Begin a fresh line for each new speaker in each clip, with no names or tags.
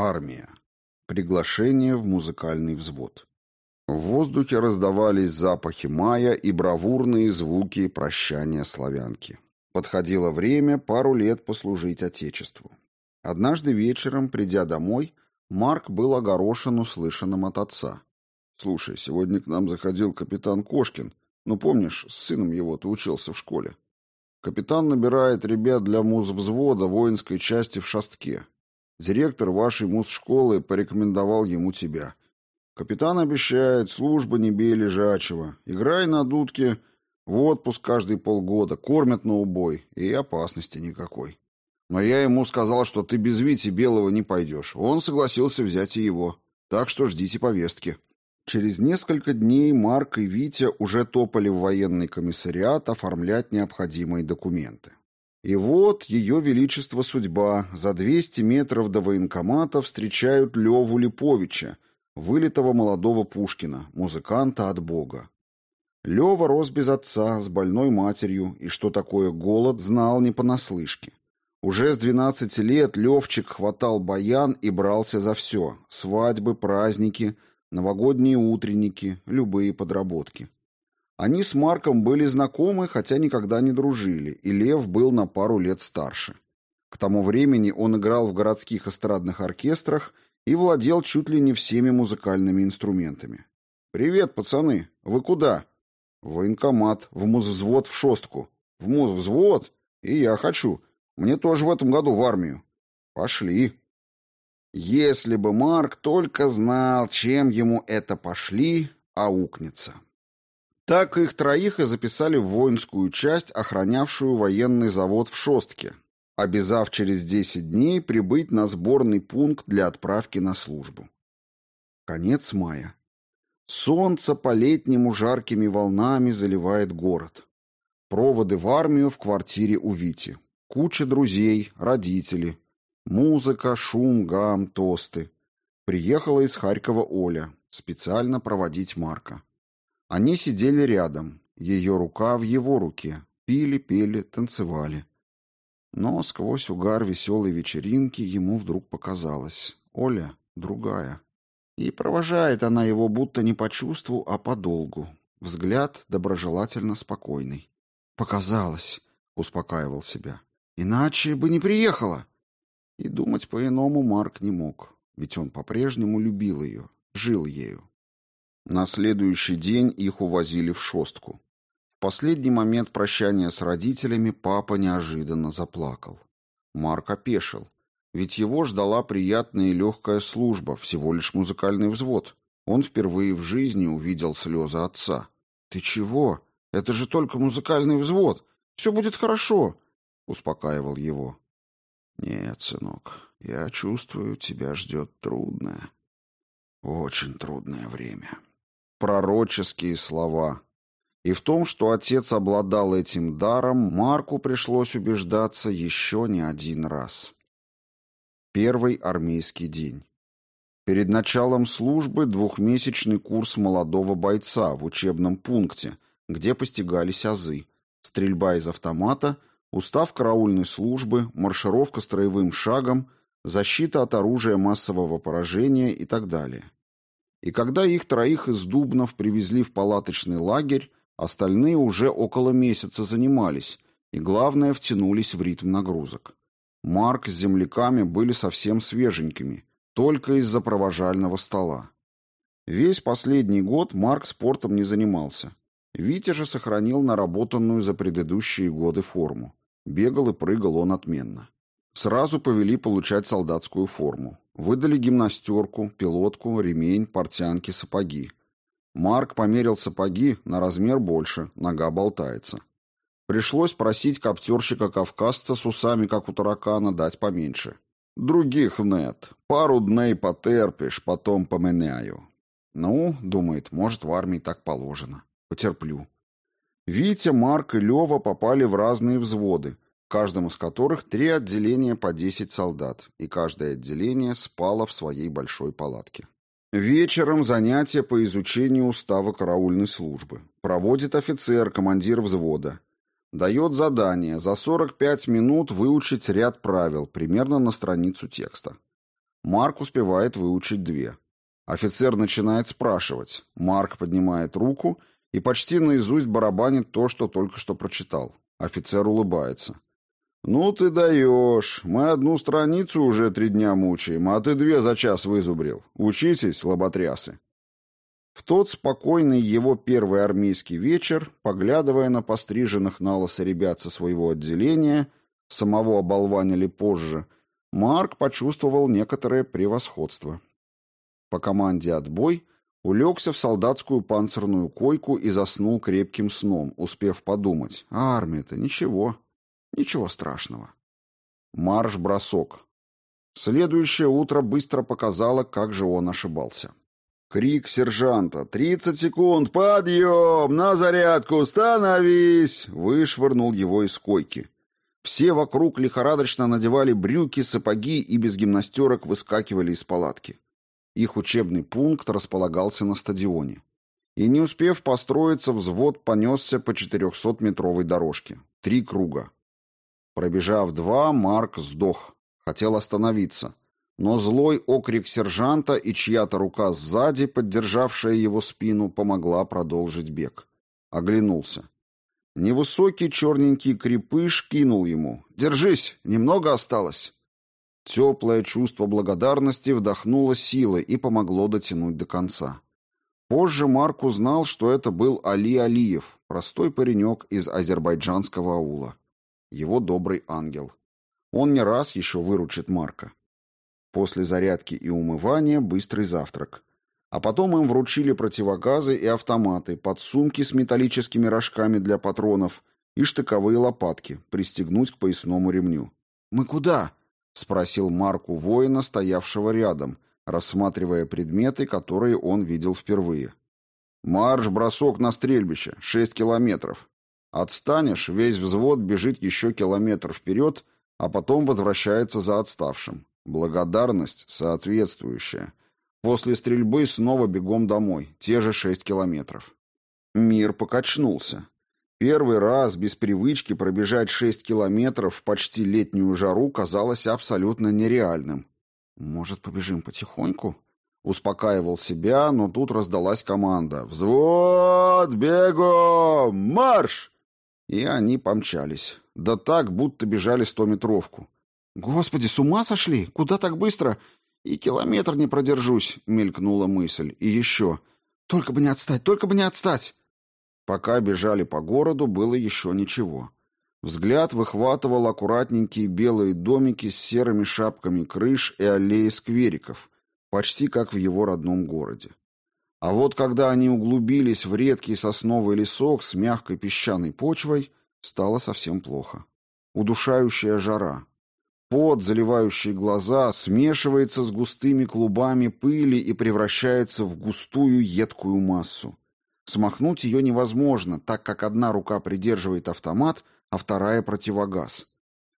Армия. Приглашение в музыкальный взвод. В воздухе раздавались запахи мая и бравурные звуки прощания славянки. Подходило время пару лет послужить Отечеству. Однажды вечером, придя домой, Марк был огорошен услышанным от отца. «Слушай, сегодня к нам заходил капитан Кошкин. Ну, помнишь, с сыном его ты учился в школе. Капитан набирает ребят для муз-взвода воинской части в Шастке. Директор вашей муз-школы порекомендовал ему тебя. Капитан обещает, служба не бей лежачего. Играй на дудке, в отпуск каждые полгода, кормят на убой, и опасности никакой. Но я ему сказал, что ты без Вити Белого не пойдешь. Он согласился взять и его. Так что ждите повестки. Через несколько дней Марк и Витя уже топали в военный комиссариат оформлять необходимые документы. И вот ее величество судьба. За 200 метров до военкомата встречают Леву Липовича, вылитого молодого Пушкина, музыканта от Бога. Лева рос без отца, с больной матерью, и что такое голод, знал не понаслышке. Уже с 12 лет Левчик хватал баян и брался за все – свадьбы, праздники, новогодние утренники, любые подработки. Они с Марком были знакомы, хотя никогда не дружили, и Лев был на пару лет старше. К тому времени он играл в городских эстрадных оркестрах и владел чуть ли не всеми музыкальными инструментами. «Привет, пацаны! Вы куда?» «В военкомат, в музвзвод в шостку». «В музвзвод? И я хочу. Мне тоже в этом году в армию». «Пошли». Если бы Марк только знал, чем ему это пошли, аукнется. Так их троих и записали в воинскую часть, охранявшую военный завод в Шостке, обязав через 10 дней прибыть на сборный пункт для отправки на службу. Конец мая. Солнце по-летнему жаркими волнами заливает город. Проводы в армию в квартире у Вити. Куча друзей, родители. Музыка, шум, гам, тосты. Приехала из Харькова Оля, специально проводить Марка. Они сидели рядом, ее рука в его руке, пили, пели, танцевали. Но сквозь угар веселой вечеринки ему вдруг показалось. Оля другая. И провожает она его будто не по чувству, а по долгу. Взгляд доброжелательно спокойный. «Показалось», — успокаивал себя. «Иначе бы не приехала». И думать по-иному Марк не мог, ведь он по-прежнему любил ее, жил ею. На следующий день их увозили в шостку. В последний момент прощания с родителями папа неожиданно заплакал. Марк опешил, ведь его ждала приятная и легкая служба, всего лишь музыкальный взвод. Он впервые в жизни увидел слезы отца. «Ты чего? Это же только музыкальный взвод. Все будет хорошо», — успокаивал его. «Нет, сынок, я чувствую, тебя ждет трудное, очень трудное время» пророческие слова. И в том, что отец обладал этим даром, Марку пришлось убеждаться еще не один раз. Первый армейский день. Перед началом службы двухмесячный курс молодого бойца в учебном пункте, где постигались азы, стрельба из автомата, устав караульной службы, маршировка строевым шагом, защита от оружия массового поражения и так далее. И когда их троих из Дубнов привезли в палаточный лагерь, остальные уже около месяца занимались, и, главное, втянулись в ритм нагрузок. Марк с земляками были совсем свеженькими, только из-за провожального стола. Весь последний год Марк спортом не занимался. Витя же сохранил наработанную за предыдущие годы форму. Бегал и прыгал он отменно. Сразу повели получать солдатскую форму. Выдали гимнастерку, пилотку, ремень, портянки, сапоги. Марк померил сапоги на размер больше, нога болтается. Пришлось просить коптерщика-кавказца с усами, как у таракана, дать поменьше. Других нет. Пару дней потерпишь, потом поменяю. Ну, думает, может, в армии так положено. Потерплю. Витя, Марк и Лева попали в разные взводы, каждом из которых три отделения по 10 солдат, и каждое отделение спало в своей большой палатке. Вечером занятия по изучению устава караульной службы. Проводит офицер, командир взвода. Дает задание за 45 минут выучить ряд правил, примерно на страницу текста. Марк успевает выучить две. Офицер начинает спрашивать. Марк поднимает руку и почти наизусть барабанит то, что только что прочитал. Офицер улыбается. «Ну ты даешь. Мы одну страницу уже три дня мучаем, а ты две за час вызубрил. Учитесь, лоботрясы». В тот спокойный его первый армейский вечер, поглядывая на постриженных на лысо ребят со своего отделения, самого оболванили позже, Марк почувствовал некоторое превосходство. По команде «Отбой» улегся в солдатскую панцирную койку и заснул крепким сном, успев подумать, а армия-то ничего, ничего страшного. Марш-бросок. Следующее утро быстро показало, как же он ошибался. Крик сержанта «Тридцать секунд! Подъем! На зарядку! Становись!» вышвырнул его из койки. Все вокруг лихорадочно надевали брюки, сапоги и без гимнастерок выскакивали из палатки. Их учебный пункт располагался на стадионе. И не успев построиться, взвод понесся по 400-метровой дорожке. Три круга. Пробежав два, Марк сдох. Хотел остановиться но злой окрик сержанта и чья-то рука сзади, поддержавшая его спину, помогла продолжить бег. Оглянулся. Невысокий черненький крепыш кинул ему. «Держись, немного осталось». Теплое чувство благодарности вдохнуло силы и помогло дотянуть до конца. Позже Марк узнал, что это был Али Алиев, простой паренек из азербайджанского аула. Его добрый ангел. Он не раз еще выручит Марка. После зарядки и умывания быстрый завтрак. А потом им вручили противогазы и автоматы, подсумки с металлическими рожками для патронов и штыковые лопатки, пристегнуть к поясному ремню. «Мы куда?» — спросил Марку воина, стоявшего рядом, рассматривая предметы, которые он видел впервые. «Марш-бросок на стрельбище, шесть километров. Отстанешь, весь взвод бежит еще километр вперед, а потом возвращается за отставшим. Благодарность соответствующая. После стрельбы снова бегом домой, те же шесть километров. Мир покачнулся. Первый раз без привычки пробежать шесть километров в почти летнюю жару казалось абсолютно нереальным. «Может, побежим потихоньку?» Успокаивал себя, но тут раздалась команда. «Взвод! Бегом! Марш!» И они помчались. Да так, будто бежали стометровку. «Господи, с ума сошли? Куда так быстро? И километр не продержусь», — мелькнула мысль. «И еще. Только бы не отстать, только бы не отстать!» Пока бежали по городу, было еще ничего. Взгляд выхватывал аккуратненькие белые домики с серыми шапками крыш и аллеи сквериков, почти как в его родном городе. А вот когда они углубились в редкий сосновый лесок с мягкой песчаной почвой, стало совсем плохо. Удушающая жара, Пот, заливающий глаза, смешивается с густыми клубами пыли и превращается в густую едкую массу. Смахнуть ее невозможно, так как одна рука придерживает автомат, а вторая — противогаз.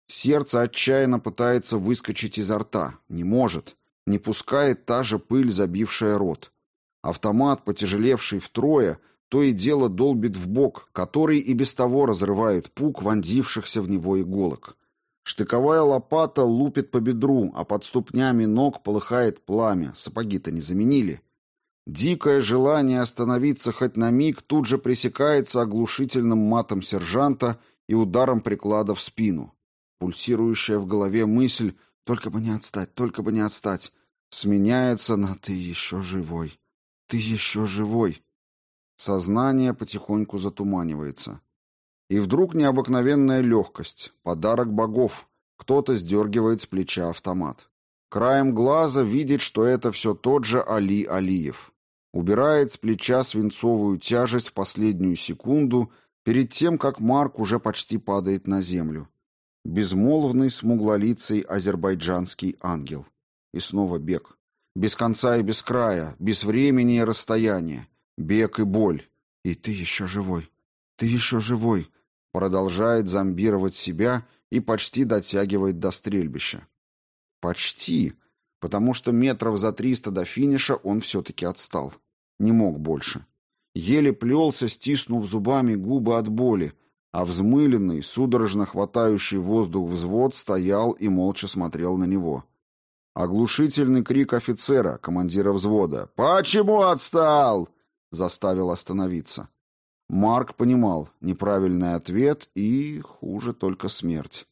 Сердце отчаянно пытается выскочить изо рта. Не может. Не пускает та же пыль, забившая рот. Автомат, потяжелевший втрое, то и дело долбит в бок, который и без того разрывает пук вонзившихся в него иголок. Штыковая лопата лупит по бедру, а под ступнями ног полыхает пламя. Сапоги-то не заменили. Дикое желание остановиться хоть на миг тут же пресекается оглушительным матом сержанта и ударом приклада в спину. Пульсирующая в голове мысль «только бы не отстать, только бы не отстать» сменяется на «ты еще живой, ты еще живой». Сознание потихоньку затуманивается. И вдруг необыкновенная легкость, подарок богов. Кто-то сдергивает с плеча автомат. Краем глаза видит, что это все тот же Али Алиев. Убирает с плеча свинцовую тяжесть в последнюю секунду, перед тем, как Марк уже почти падает на землю. Безмолвный, смуглолицый азербайджанский ангел. И снова бег. Без конца и без края, без времени и расстояния. Бег и боль. И ты еще живой. Ты еще живой продолжает зомбировать себя и почти дотягивает до стрельбища. Почти, потому что метров за триста до финиша он все-таки отстал. Не мог больше. Еле плелся, стиснув зубами губы от боли, а взмыленный, судорожно хватающий воздух взвод стоял и молча смотрел на него. Оглушительный крик офицера, командира взвода. «Почему отстал?» заставил остановиться. Марк понимал неправильный ответ и, хуже, только смерть.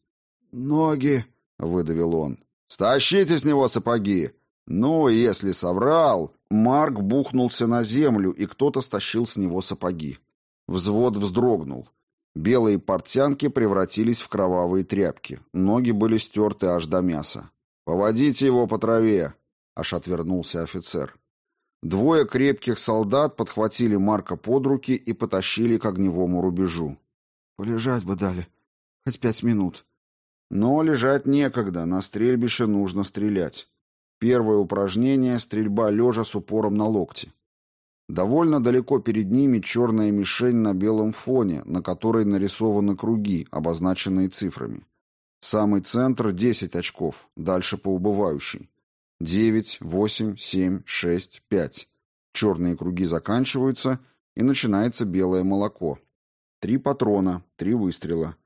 «Ноги!» — выдавил он.
«Стащите с него сапоги!» «Ну, если соврал...» Марк бухнулся на землю, и кто-то стащил с него сапоги. Взвод вздрогнул. Белые портянки превратились в кровавые тряпки. Ноги были стерты аж до мяса. «Поводите его по траве!» — аж отвернулся офицер. Двое крепких солдат подхватили Марка под руки и потащили к огневому рубежу.
«Полежать бы дали. Хоть пять минут».
Но лежать некогда, на стрельбище нужно стрелять. Первое упражнение — стрельба лежа с упором на локти. Довольно далеко перед ними черная мишень на белом фоне, на которой нарисованы круги, обозначенные цифрами. Самый центр — 10 очков, дальше по убывающей. Девять, восемь, семь, шесть, пять. Черные круги заканчиваются, и начинается белое молоко. Три патрона, три выстрела.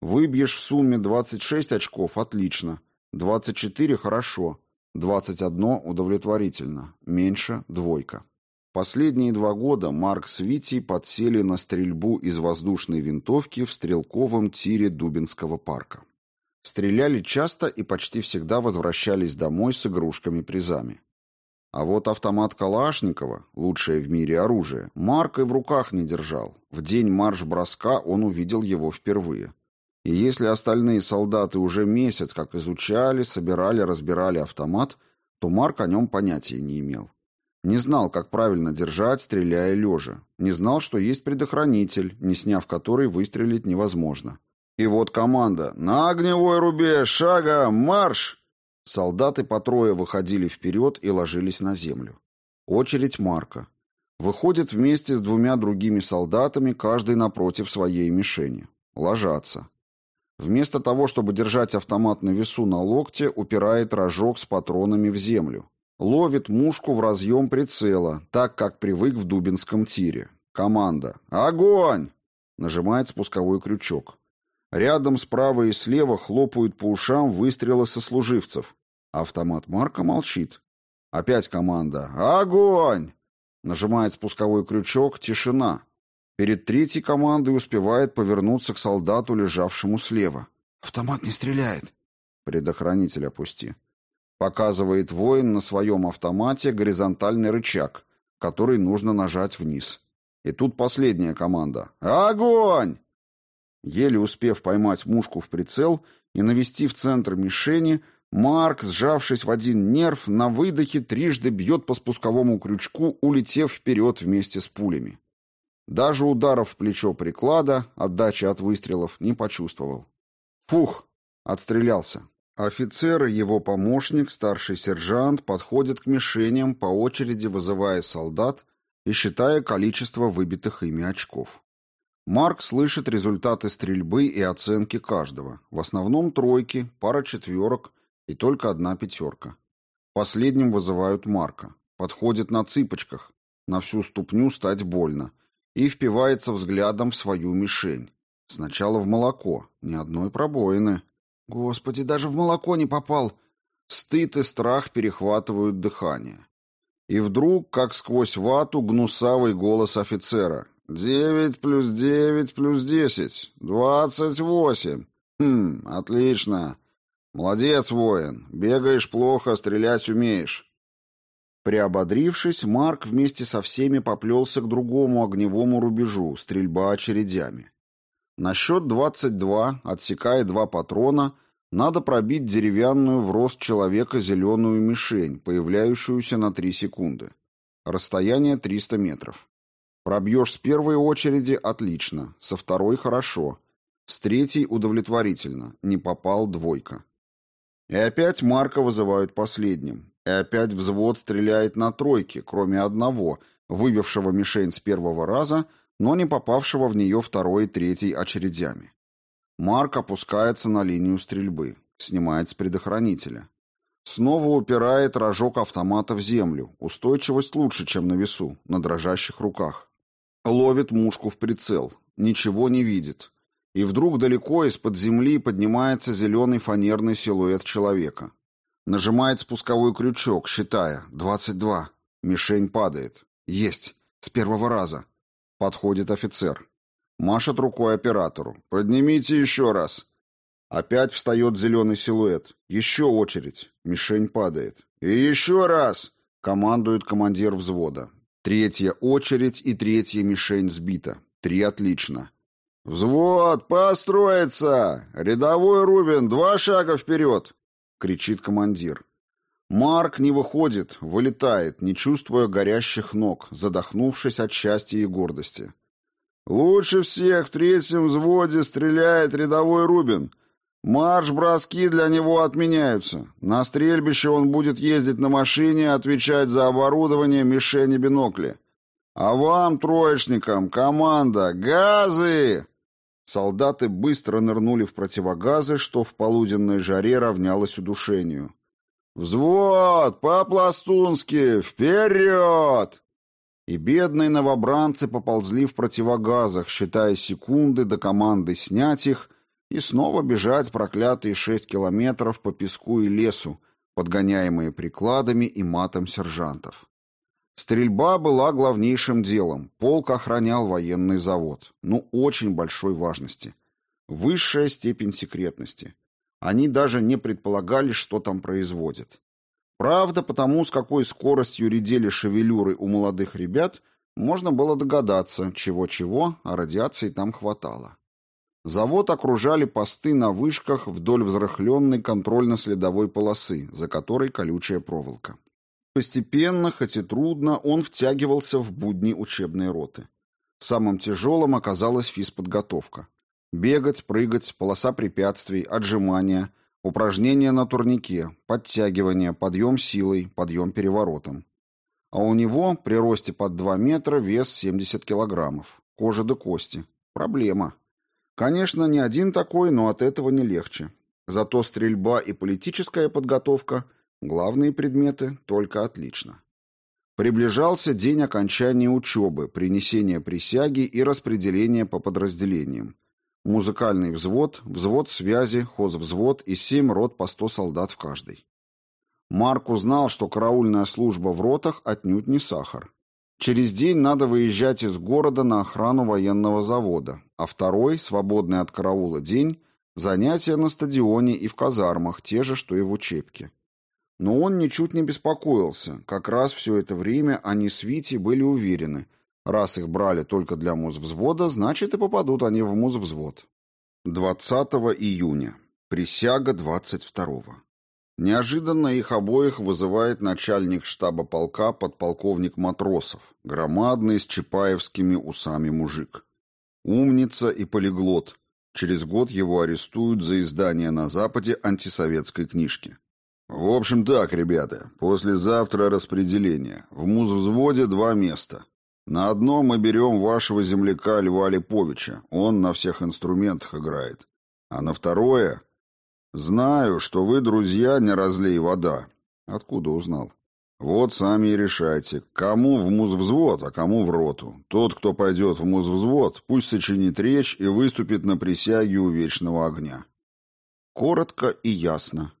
Выбьешь в сумме 26 очков – отлично. 24 – хорошо. 21 – удовлетворительно. Меньше – двойка. Последние два года Марк с Витей подсели на стрельбу из воздушной винтовки в стрелковом тире Дубинского парка. Стреляли часто и почти всегда возвращались домой с игрушками-призами. А вот автомат Калашникова, лучшее в мире оружие, Марк и в руках не держал. В день марш-броска он увидел его впервые. И если остальные солдаты уже месяц как изучали, собирали, разбирали автомат, то Марк о нем понятия не имел. Не знал, как правильно держать, стреляя лежа. Не знал, что есть предохранитель, не сняв который выстрелить невозможно. И вот команда «На огневой рубеж! Шага! Марш!» Солдаты по трое выходили вперед и ложились на землю. Очередь Марка. Выходит вместе с двумя другими солдатами, каждый напротив своей мишени. Ложатся. Вместо того, чтобы держать автомат на весу на локте, упирает рожок с патронами в землю. Ловит мушку в разъем прицела, так как привык в дубинском тире. Команда «Огонь!» Нажимает спусковой крючок. Рядом справа и слева хлопают по ушам выстрелы сослуживцев. Автомат Марка молчит. Опять команда «Огонь!» Нажимает спусковой крючок «Тишина». Перед третьей командой успевает повернуться к солдату, лежавшему слева.
«Автомат не стреляет».
«Предохранитель опусти». Показывает воин на своем автомате горизонтальный рычаг, который нужно нажать вниз. И тут последняя команда. «Огонь!» Еле успев поймать мушку в прицел и навести в центр мишени, Марк, сжавшись в один нерв, на выдохе трижды бьет по спусковому крючку, улетев вперед вместе с пулями. Даже ударов в плечо приклада, отдачи от выстрелов, не почувствовал. Фух, отстрелялся. Офицер и его помощник, старший сержант, подходят к мишеням, по очереди вызывая солдат и считая количество выбитых ими очков. Марк слышит результаты стрельбы и оценки каждого. В основном тройки, пара четверок и только одна пятерка. Последним вызывают Марка. Подходит на цыпочках, на всю ступню стать больно, и впивается взглядом в свою мишень. Сначала в молоко, ни одной пробоины. Господи, даже в молоко не попал. Стыд и страх перехватывают дыхание. И вдруг, как сквозь вату, гнусавый голос офицера. «Девять плюс девять плюс десять. Двадцать восемь. Хм, отлично. Молодец, воин. Бегаешь плохо, стрелять умеешь». Приободрившись, Марк вместе со всеми поплелся к другому огневому рубежу, стрельба очередями. На счет двадцать два, отсекая два патрона, надо пробить деревянную в рост человека зеленую мишень, появляющуюся на три секунды. Расстояние триста метров. Пробьешь с первой очереди – отлично, со второй – хорошо, с третьей – удовлетворительно, не попал – двойка. И опять Марка вызывают последним. И опять взвод стреляет на тройке, кроме одного, выбившего мишень с первого раза, но не попавшего в нее второй и третьей очередями. Марк опускается на линию стрельбы, снимает с предохранителя. Снова упирает рожок автомата в землю. Устойчивость лучше, чем на весу, на дрожащих руках. Ловит мушку в прицел. Ничего не видит. И вдруг далеко из-под земли поднимается зеленый фанерный силуэт человека. Нажимает спусковой крючок, считая. Двадцать два. Мишень падает. Есть. С первого раза. Подходит офицер. Машет рукой оператору. «Поднимите еще раз». Опять встает зеленый силуэт. Еще очередь. Мишень падает. «И еще раз!» — командует командир взвода. Третья очередь и третья мишень сбита. Три отлично. «Взвод, построиться! Рядовой Рубин, два шага вперед!» — кричит командир. Марк не выходит, вылетает, не чувствуя горящих ног, задохнувшись от счастья и гордости. «Лучше всех в третьем взводе стреляет рядовой Рубин. Марш-броски для него отменяются. На стрельбище он будет ездить на машине отвечать за оборудование, мишени, бинокли. А вам, троечникам, команда, газы!» Солдаты быстро нырнули в противогазы, что в полуденной жаре равнялось удушению. «Взвод! По-пластунски! Вперед!» И бедные новобранцы поползли в противогазах, считая секунды до команды снять их и снова бежать проклятые шесть километров по песку и лесу, подгоняемые прикладами и матом сержантов. Стрельба была главнейшим делом. Полк охранял военный завод. Ну, очень большой важности. Высшая степень секретности. Они даже не предполагали, что там производят. Правда, потому с какой скоростью редели шевелюры у молодых ребят, можно было догадаться, чего-чего, а радиации там хватало. Завод окружали посты на вышках вдоль взрыхленной контрольно-следовой полосы, за которой колючая проволока. Постепенно, хоть и трудно, он втягивался в будни учебной роты. Самым тяжелым оказалась физподготовка. Бегать, прыгать, полоса препятствий, отжимания, упражнения на турнике, подтягивания, подъем силой, подъем переворотом. А у него при росте под 2 метра вес 70 килограммов. Кожа до кости. Проблема. Конечно, не один такой, но от этого не легче. Зато стрельба и политическая подготовка – главные предметы, только отлично. Приближался день окончания учебы, принесения присяги и распределения по подразделениям. Музыкальный взвод, взвод связи, хозвзвод и семь рот по сто солдат в каждой. Марк узнал, что караульная служба в ротах отнюдь не сахар. Через день надо выезжать из города на охрану военного завода, а второй, свободный от караула день, занятия на стадионе и в казармах, те же, что и в учебке. Но он ничуть не беспокоился, как раз все это время они с Витей были уверены, раз их брали только для музвзвода, значит и попадут они в музвзвод. 20 июня. Присяга 22-го. Неожиданно их обоих вызывает начальник штаба полка подполковник Матросов, громадный с чапаевскими усами мужик. Умница и полиглот. Через год его арестуют за издание на Западе антисоветской книжки. В общем так, ребята, послезавтра распределение. В музвзводе два места. На одном мы берем вашего земляка Льва Липовича, он на всех инструментах играет. А на второе Знаю, что вы, друзья, не разлей вода. Откуда узнал? Вот сами и решайте, кому в музвзвод, а кому в роту. Тот, кто пойдет в музвзвод, пусть сочинит речь и выступит на присяге у вечного огня. Коротко и ясно.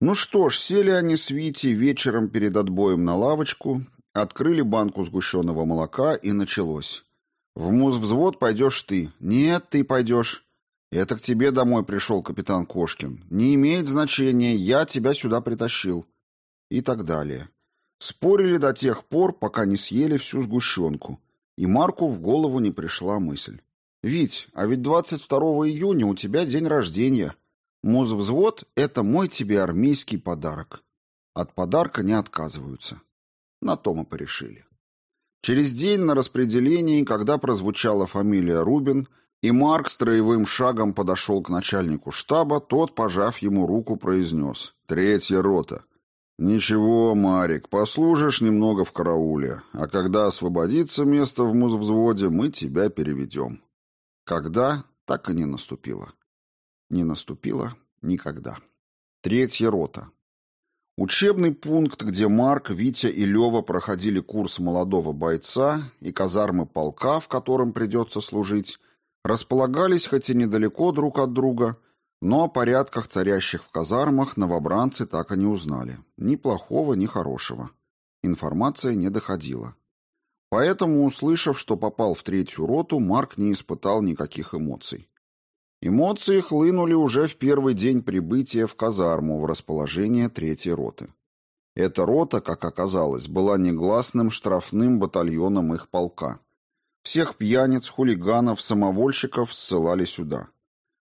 Ну что ж, сели они с Витей вечером перед отбоем на лавочку, открыли банку сгущенного молока, и началось. В музвзвод пойдешь ты. Нет, ты пойдешь. «Это к тебе домой пришел капитан Кошкин. Не имеет значения, я тебя сюда притащил». И так далее. Спорили до тех пор, пока не съели всю сгущенку. И Марку в голову не пришла мысль. «Вить, а ведь 22 июня у тебя день рождения. Музвзвод — это мой тебе армейский подарок». От подарка не отказываются. На то мы порешили. Через день на распределении, когда прозвучала фамилия Рубин, и Марк строевым шагом подошел к начальнику штаба, тот, пожав ему руку, произнес «Третья рота». «Ничего, Марик, послужишь немного в карауле, а когда освободится место в музвзводе, мы тебя переведем». Когда, так и не наступило. Не наступило никогда. Третья рота. Учебный пункт, где Марк, Витя и Лева проходили курс молодого бойца и казармы полка, в котором придется служить, располагались хоть и недалеко друг от друга, Но о порядках, царящих в казармах, новобранцы так и не узнали. Ни плохого, ни хорошего. Информация не доходила. Поэтому, услышав, что попал в третью роту, Марк не испытал никаких эмоций. Эмоции хлынули уже в первый день прибытия в казарму в расположение третьей роты. Эта рота, как оказалось, была негласным штрафным батальоном их полка. Всех пьяниц, хулиганов, самовольщиков ссылали сюда.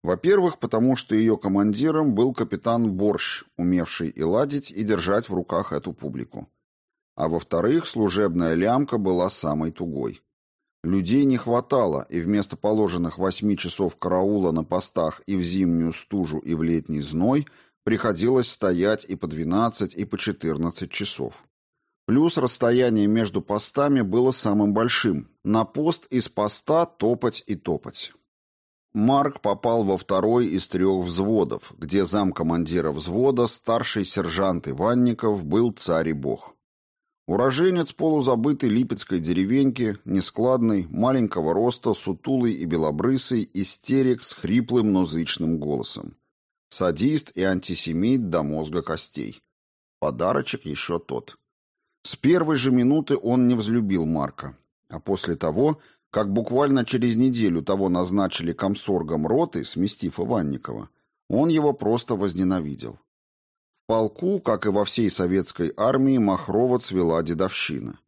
Во-первых, потому что ее командиром был капитан Борщ, умевший и ладить, и держать в руках эту публику. А во-вторых, служебная лямка была самой тугой. Людей не хватало, и вместо положенных восьми часов караула на постах и в зимнюю стужу, и в летний зной приходилось стоять и по двенадцать, и по четырнадцать часов. Плюс расстояние между постами было самым большим. На пост из поста топать и топать. Марк попал во второй из трех взводов, где замкомандира взвода, старший сержант Иванников, был царь и бог. Уроженец полузабытой липецкой деревеньки, нескладный, маленького роста, сутулый и белобрысый, истерик с хриплым, но зычным голосом. Садист и антисемит до мозга костей. Подарочек еще тот. С первой же минуты он не взлюбил Марка, а после того, как буквально через неделю того назначили комсоргом роты, сместив Иванникова, он его просто возненавидел полку, как и во всей советской армии, Махрова цвела дедовщина.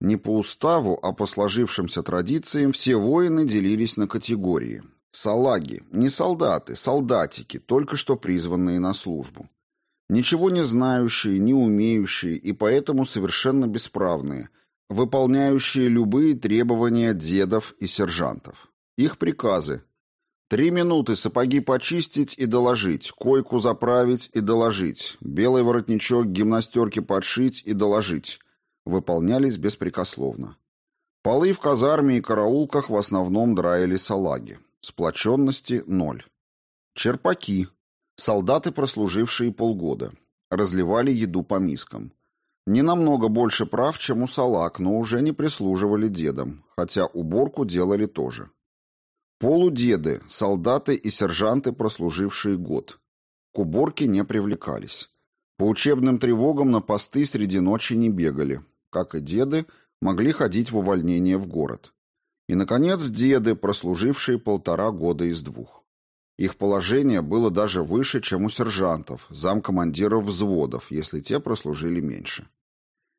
Не по уставу, а по сложившимся традициям все воины делились на категории. Салаги, не солдаты, солдатики, только что призванные на службу. Ничего не знающие, не умеющие и поэтому совершенно бесправные, выполняющие любые требования дедов и сержантов. Их приказы Три минуты сапоги почистить и доложить, койку заправить и доложить, белый воротничок гимнастерки подшить и доложить. Выполнялись беспрекословно. Полы в казарме и караулках в основном драили салаги. Сплоченности – ноль. Черпаки. Солдаты, прослужившие полгода. Разливали еду по мискам. Не намного больше прав, чем у салаг, но уже не прислуживали дедам, хотя уборку делали тоже. Полудеды, солдаты и сержанты, прослужившие год. К уборке не привлекались. По учебным тревогам на посты среди ночи не бегали. Как и деды, могли ходить в увольнение в город. И, наконец, деды, прослужившие полтора года из двух. Их положение было даже выше, чем у сержантов, замкомандиров взводов, если те прослужили меньше.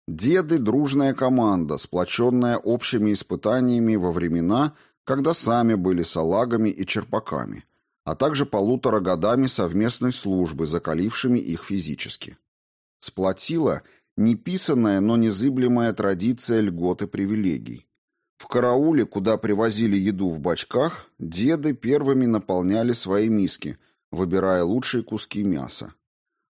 Деды – дружная команда, сплоченная общими испытаниями во времена – когда сами были салагами и черпаками, а также полутора годами совместной службы, закалившими их физически. Сплотила неписанная, но незыблемая традиция льгот и привилегий. В карауле, куда привозили еду в бачках, деды первыми наполняли свои миски, выбирая лучшие куски мяса.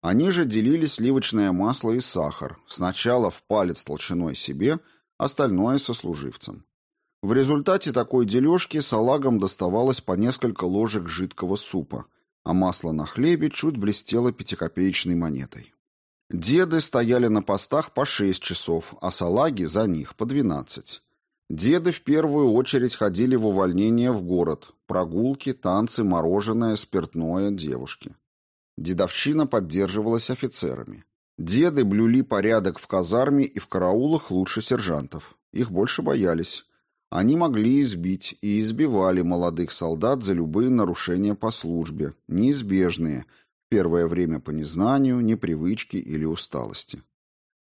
Они же делили сливочное масло и сахар, сначала в палец толщиной себе, остальное сослуживцам. В результате такой дележки салагам доставалось по несколько ложек жидкого супа, а масло на хлебе чуть блестело пятикопеечной монетой. Деды стояли на постах по шесть часов, а салаги за них по двенадцать. Деды в первую очередь ходили в увольнение в город. Прогулки, танцы, мороженое, спиртное, девушки. Дедовщина поддерживалась офицерами. Деды блюли порядок в казарме и в караулах лучше сержантов. Их больше боялись. Они могли избить и избивали молодых солдат за любые нарушения по службе, неизбежные, первое время по незнанию, непривычке или усталости.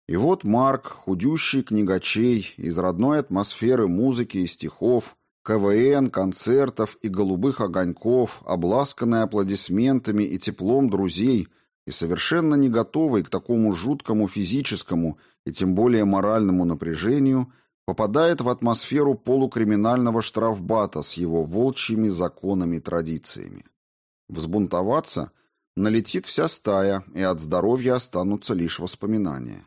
И вот Марк, худющий книгачей, из родной атмосферы музыки и стихов, КВН, концертов и голубых огоньков, обласканный аплодисментами и теплом друзей и совершенно не готовый к такому жуткому физическому и тем более моральному напряжению – попадает в атмосферу полукриминального штрафбата с его волчьими законами и традициями. Взбунтоваться налетит вся стая, и от здоровья останутся лишь воспоминания.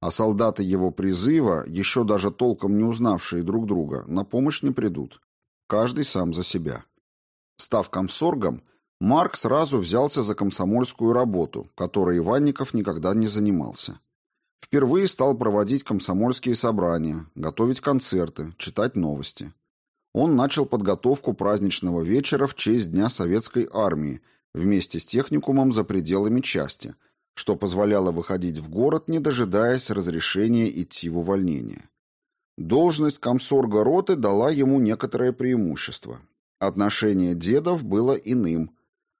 А солдаты его призыва, еще даже толком не узнавшие друг друга, на помощь не придут. Каждый сам за себя. Став комсоргом, Марк сразу взялся за комсомольскую работу, которой Иванников никогда не занимался. Впервые стал проводить комсомольские собрания, готовить концерты, читать новости. Он начал подготовку праздничного вечера в честь Дня Советской Армии, вместе с техникумом за пределами части, что позволяло выходить в город, не дожидаясь разрешения идти в увольнение. Должность комсорга роты дала ему некоторое преимущество. Отношение дедов было иным.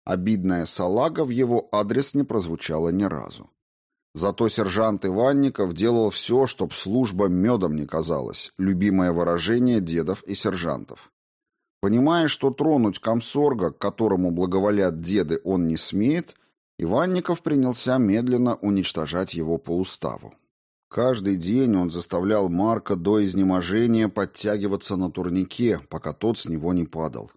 Обидная салага в его адрес не прозвучала ни разу. Зато сержант Иванников делал все, чтоб служба медом не казалась, любимое выражение дедов и сержантов. Понимая, что тронуть комсорга, к которому благоволят деды, он не смеет, Иванников принялся медленно уничтожать его по уставу. Каждый день он заставлял Марка до изнеможения подтягиваться на турнике, пока тот с него не падал.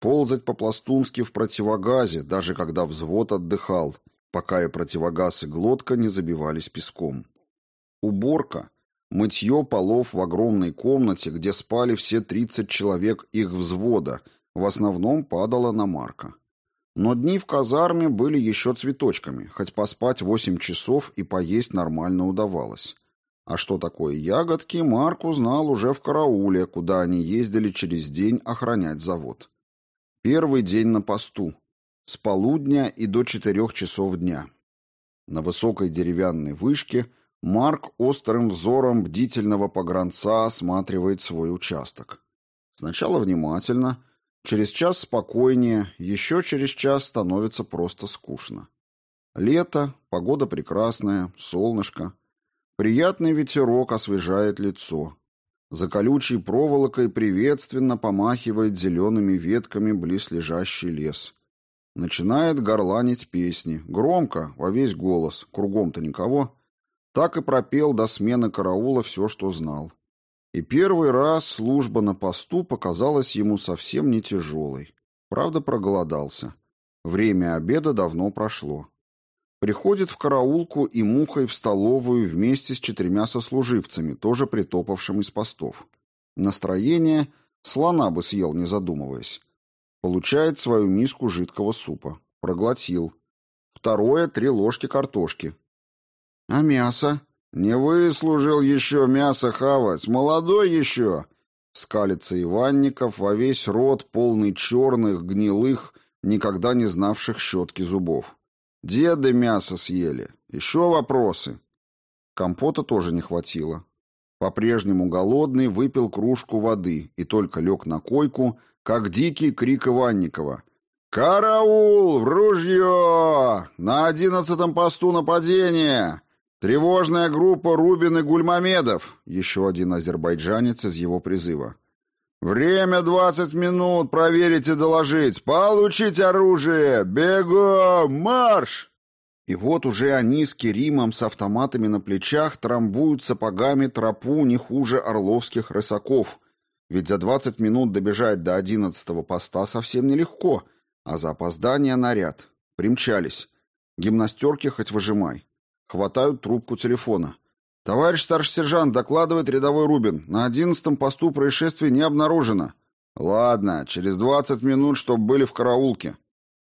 Ползать по-пластунски в противогазе, даже когда взвод отдыхал, пока и противогаз и глотка не забивались песком. Уборка, мытье полов в огромной комнате, где спали все 30 человек их взвода, в основном падало на Марка. Но дни в казарме были еще цветочками, хоть поспать 8 часов и поесть нормально удавалось. А что такое ягодки, Марк узнал уже в карауле, куда они ездили через день охранять завод. Первый день на посту. С полудня и до четырех часов дня. На высокой деревянной вышке Марк острым взором бдительного погранца осматривает свой участок. Сначала внимательно, через час спокойнее, еще через час становится просто скучно. Лето, погода прекрасная, солнышко. Приятный ветерок освежает лицо. За колючей проволокой приветственно помахивает зелеными ветками близлежащий лес. Начинает горланить песни. Громко, во весь голос, кругом-то никого. Так и пропел до смены караула все, что знал. И первый раз служба на посту показалась ему совсем не тяжелой. Правда, проголодался. Время обеда давно прошло. Приходит в караулку и мухой в столовую вместе с четырьмя сослуживцами, тоже притопавшим из постов. Настроение слона бы съел, не задумываясь. Получает свою миску жидкого супа. Проглотил. Второе — три ложки картошки. А мясо? Не выслужил еще мясо хавать. Молодой еще. Скалится Иванников во весь рот, полный черных, гнилых, никогда не знавших щетки зубов. Деды мясо съели. Еще вопросы? Компота тоже не хватило. По-прежнему голодный выпил кружку воды и только лег на койку, как дикий крик Иванникова. «Караул! В ружье! На одиннадцатом посту нападение! Тревожная группа Рубин и Гульмамедов!» Еще один азербайджанец из его призыва. «Время двадцать минут! Проверить и доложить! Получить оружие! Бегом! Марш!» И вот уже они с Керимом с автоматами на плечах трамбуют сапогами тропу не хуже орловских рысаков, ведь за 20 минут добежать до одиннадцатого поста совсем нелегко, а за опоздание наряд. Примчались. Гимнастерки хоть выжимай. Хватают трубку телефона. «Товарищ старший сержант, докладывает рядовой Рубин. На одиннадцатом посту происшествия не обнаружено». «Ладно, через двадцать минут, чтоб были в караулке».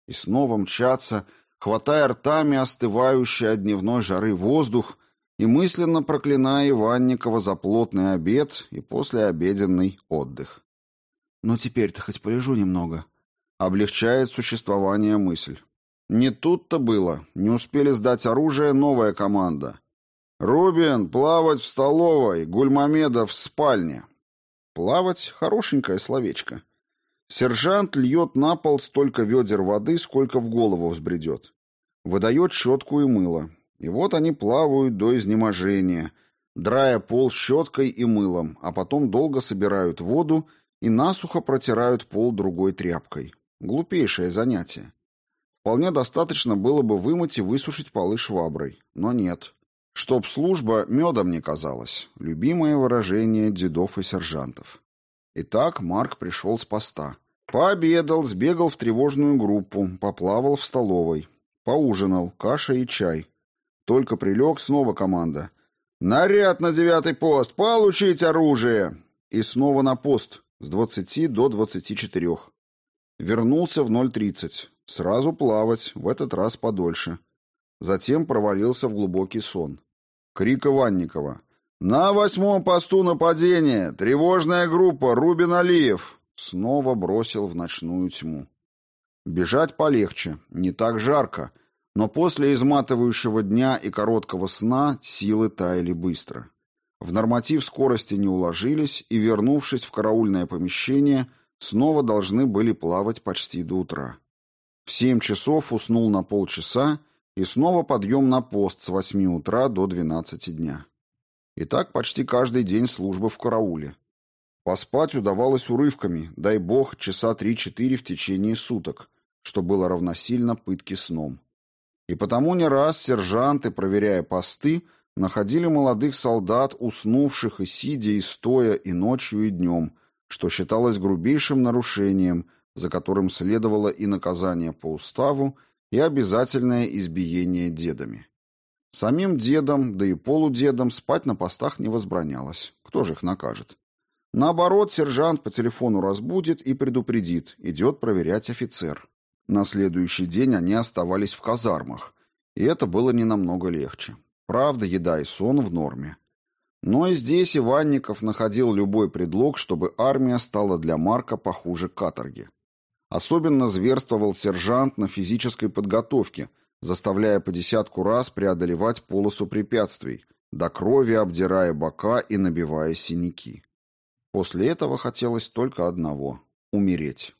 И снова мчаться, хватая ртами остывающий от дневной жары воздух, и мысленно проклиная Иванникова за плотный обед и послеобеденный отдых. «Ну теперь-то хоть полежу немного», — облегчает существование мысль. Не тут-то было. Не успели сдать оружие новая команда. «Рубин, плавать в столовой, Гульмамедов в спальне». «Плавать» — хорошенькое словечко. Сержант льет на пол столько ведер воды, сколько в голову взбредет. Выдает щетку и мыло. И вот они плавают до изнеможения, драя пол щеткой и мылом, а потом долго собирают воду и насухо протирают пол другой тряпкой. Глупейшее занятие. Вполне достаточно было бы вымыть и высушить полы шваброй, но нет. Чтоб служба медом не казалась. Любимое выражение дедов и сержантов. Итак, Марк пришел с поста. Пообедал, сбегал в тревожную группу, поплавал в столовой. Поужинал, каша и чай. Только прилег, снова команда. «Наряд на девятый пост! Получить оружие!» И снова на пост с двадцати до двадцати четырех. Вернулся в ноль тридцать. Сразу плавать, в этот раз подольше. Затем провалился в глубокий сон. Крик Иванникова. «На восьмом посту нападение! Тревожная группа! Рубин Алиев!» Снова бросил в ночную тьму. Бежать полегче, не так жарко, но после изматывающего дня и короткого сна силы таяли быстро. В норматив скорости не уложились и, вернувшись в караульное помещение, снова должны были плавать почти до утра. В семь часов уснул на полчаса и снова подъем на пост с восьми утра до двенадцати дня. И так почти каждый день службы в карауле. Поспать удавалось урывками, дай бог, часа три-четыре в течение суток, что было равносильно пытке сном. И потому не раз сержанты, проверяя посты, находили молодых солдат, уснувших и сидя, и стоя, и ночью, и днем, что считалось грубейшим нарушением, за которым следовало и наказание по уставу, и обязательное избиение дедами. Самим дедам, да и полудедам спать на постах не возбранялось. Кто же их накажет? Наоборот, сержант по телефону разбудит и предупредит, идет проверять офицер. На следующий день они оставались в казармах, и это было не намного легче. Правда, еда и сон в норме. Но и здесь Иванников находил любой предлог, чтобы армия стала для Марка похуже каторги. Особенно зверствовал сержант на физической подготовке, заставляя по десятку раз преодолевать полосу препятствий, до крови обдирая бока и набивая синяки. После этого хотелось только одного — умереть.